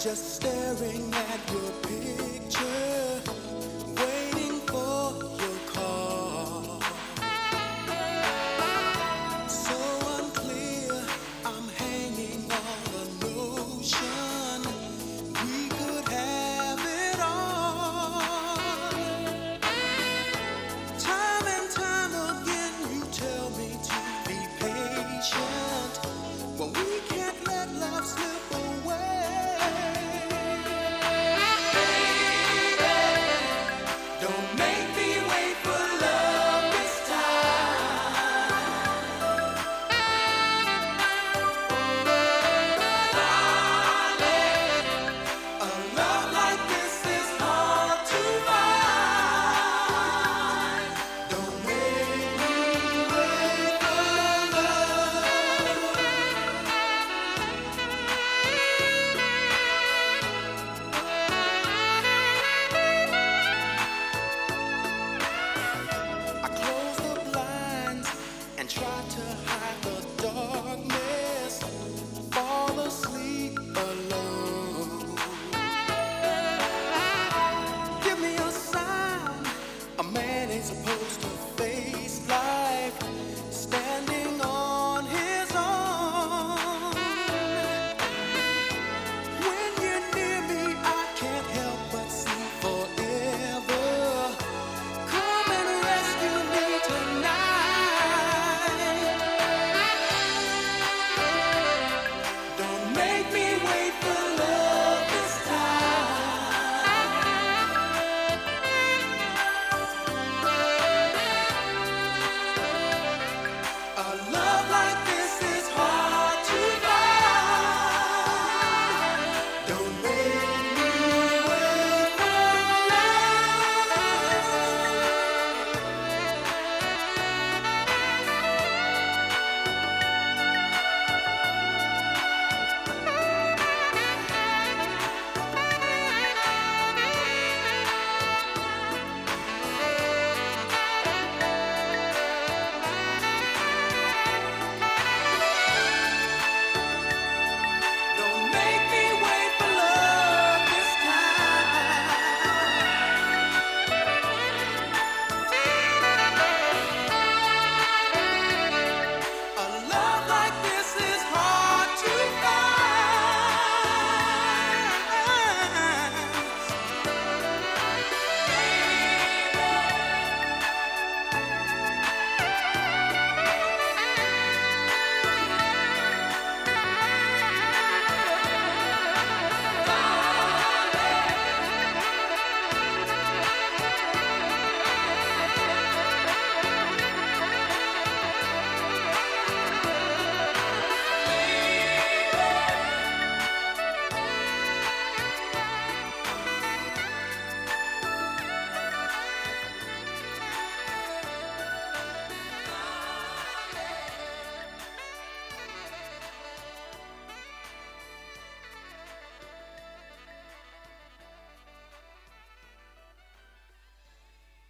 just staring at your picture.